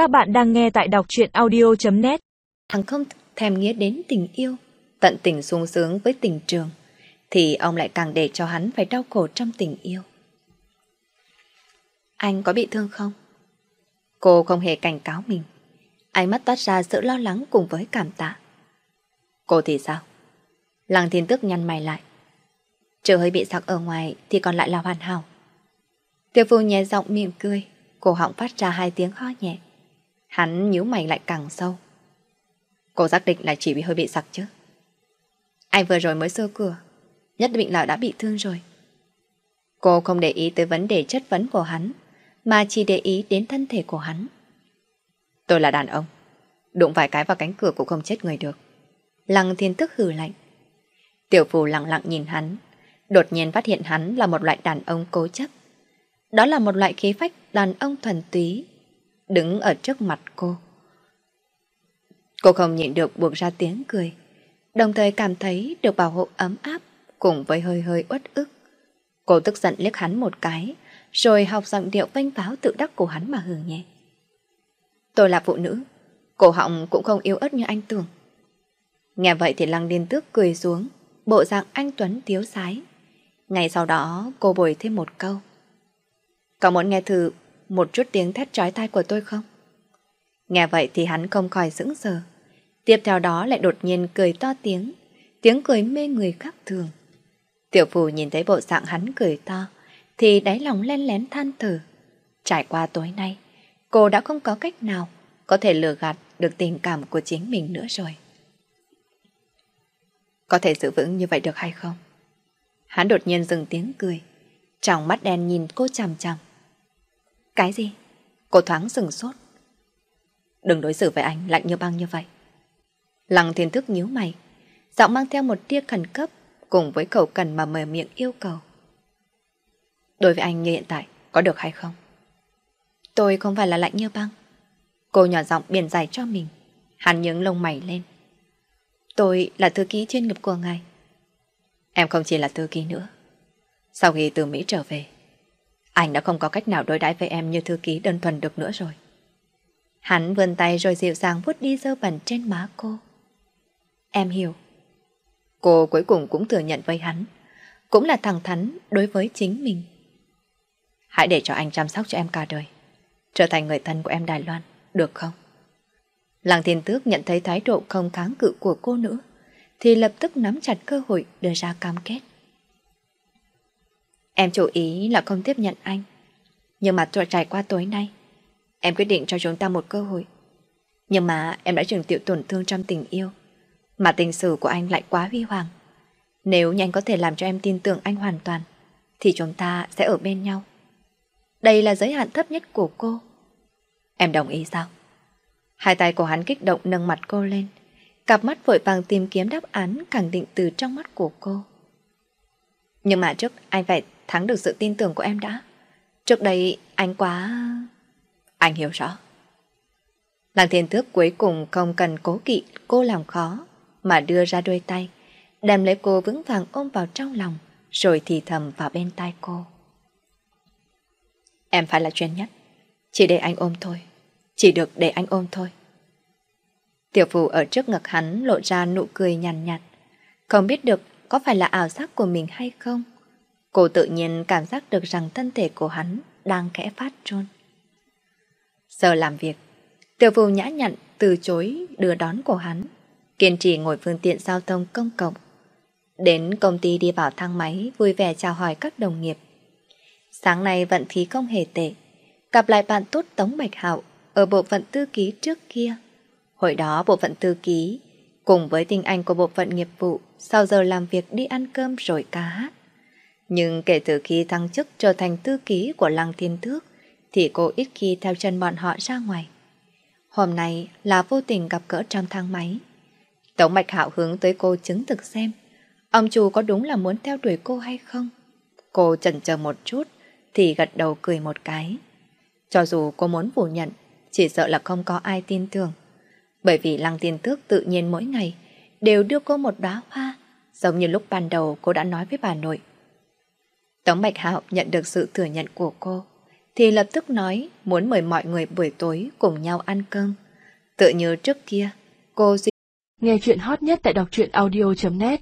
Các bạn đang nghe tại đọc truyện audio.net Thằng không thèm nghĩa đến tình yêu, tận tình sung sướng với tình trường, thì ông lại càng để cho hắn phải đau khổ trong tình yêu. Anh có bị thương không? Cô không hề cảnh cáo mình. Ánh mắt toát ra sự lo lắng cùng với cảm tạ. Cô thì sao? Lăng thiên tức nhăn mày lại. trời hơi bị sặc ở ngoài thì còn lại là hoàn hảo. Tiêu phu nhẹ giọng mỉm cười, cổ họng phát ra hai tiếng ho nhẹ. Hắn nhíu mày lại càng sâu. Cô xác định là chỉ bị hơi bị sặc chứ. Anh vừa rồi mới sơ cửa, nhất định là đã bị thương rồi. Cô không để ý tới vấn đề chất vấn của hắn, mà chỉ để ý đến thân thể của hắn. Tôi là đàn ông, đụng vài cái vào cánh cửa cũng không chết người được. Lăng thiên tức hừ lạnh. Tiểu phù lặng lặng nhìn hắn, đột nhiên phát hiện hắn là một loại đàn ông cố chấp. Đó là một loại khí phách đàn ông thuần túy, đứng ở trước mặt cô. Cô không nhịn được buộc ra tiếng cười, đồng thời cảm thấy được bảo hộ ấm áp cùng với hơi hơi uất ức. Cô tức giận liếc hắn một cái, rồi học giọng điệu vênh pháo tự đắc của hắn mà hừ nhẹ. Tôi là phụ nữ, cổ họng cũng không yếu ớt như anh tưởng. Nghe vậy thì lăng điên tước cười xuống, bộ dạng anh Tuấn tiếu sái. Ngày sau đó cô bồi thêm một câu. Có muốn nghe thử một chút tiếng thét trói tai của tôi không? Nghe vậy thì hắn không khỏi sững sờ. Tiếp theo đó lại đột nhiên cười to tiếng, tiếng cười mê người khác thường. Tiểu phù nhìn thấy bộ dạng hắn cười to, thì đáy lòng len lén than thở. Trải qua tối nay, cô đã không có cách nào có thể lừa gạt được tình cảm của chính mình nữa rồi. Có thể giữ vững như vậy được hay không? Hắn đột nhiên dừng tiếng cười, trong mắt đen nhìn cô chằm chằm. Cái gì? Cô thoáng sừng sốt. Đừng đối xử với anh lạnh như băng như vậy. Lăng thiên thức nhíu mày, giọng mang theo một tia khẩn cấp cùng với cầu cần mà mở miệng yêu cầu. Đối với anh như hiện tại, có được hay không? Tôi không phải là lạnh như băng. Cô nhỏ giọng biển dài cho mình. Hắn nhướng lông mày lên. Tôi là thư ký chuyên nghiệp của ngài. Em không chỉ là thư ký nữa. Sau khi từ Mỹ trở về, anh đã không có cách nào đối đãi với em như thư ký đơn thuần được nữa rồi. Hắn vươn tay rồi dịu dàng vuốt đi dơ bẩn trên má cô. Em hiểu. Cô cuối cùng cũng thừa nhận với hắn, cũng là thẳng thắn đối với chính mình. Hãy để cho anh chăm sóc cho em cả đời, trở thành người thân của em Đài Loan, được không? Làng thiên tước nhận thấy thái độ không kháng cự của cô nữa, thì lập tức nắm chặt cơ hội đưa ra cam kết. Em chủ ý là không tiếp nhận anh, nhưng mà trải qua tối nay, em quyết định cho chúng ta một cơ hội. Nhưng mà em đã trường tiểu tổn thương trong tình yêu, mà tình sử của anh lại quá huy hoàng. Nếu như anh có thể làm cho em tin tưởng anh hoàn toàn, thì chúng ta sẽ ở bên nhau. Đây là giới hạn thấp nhất của cô. Em đồng ý sao? Hai tay của hắn kích động nâng mặt cô lên, cặp mắt vội vàng tìm kiếm đáp án khẳng định từ trong mắt của cô. Nhưng mà trước anh phải thắng được sự tin tưởng của em đã. Trước đây anh quá... Anh hiểu rõ. Làng thiên tước cuối cùng không cần cố kỵ cô làm khó, mà đưa ra đôi tay, đem lấy cô vững vàng ôm vào trong lòng, rồi thì thầm vào bên tai cô. Em phải là chuyên nhất, chỉ để anh ôm thôi, chỉ được để anh ôm thôi. Tiểu phụ ở trước ngực hắn lộ ra nụ cười nhàn nhạt, không biết được có phải là ảo giác của mình hay không. Cô tự nhiên cảm giác được rằng thân thể của hắn đang khẽ phát trôn. Giờ làm việc, tiểu phù nhã nhặn từ chối đưa đón của hắn, kiên trì ngồi phương tiện giao thông công cộng. Đến công ty đi vào thang máy vui vẻ chào hỏi các đồng nghiệp. Sáng nay vận khí không hề tệ, gặp lại bạn tốt Tống Bạch Hạo ở bộ phận tư ký trước kia. Hồi đó bộ phận tư ký cùng với tình anh của bộ phận nghiệp vụ sau giờ làm việc đi ăn cơm rồi ca hát. Nhưng kể từ khi thăng chức trở thành tư ký của Lăng Thiên tước, thì cô ít khi theo chân bọn họ ra ngoài. Hôm nay là vô tình gặp gỡ trong thang máy. Tống Bạch Hạo hướng tới cô chứng thực xem ông chủ có đúng là muốn theo đuổi cô hay không. Cô chần chờ một chút thì gật đầu cười một cái. Cho dù cô muốn phủ nhận, chỉ sợ là không có ai tin tưởng. Bởi vì Lăng Tiên Tước tự nhiên mỗi ngày đều đưa cô một đóa hoa, giống như lúc ban đầu cô đã nói với bà nội. Tống Bạch Hạo nhận được sự thừa nhận của cô, thì lập tức nói muốn mời mọi người buổi tối cùng nhau ăn cơm. Tự như trước kia, cô Nghe chuyện hot nhất tại đọc truyện audio.net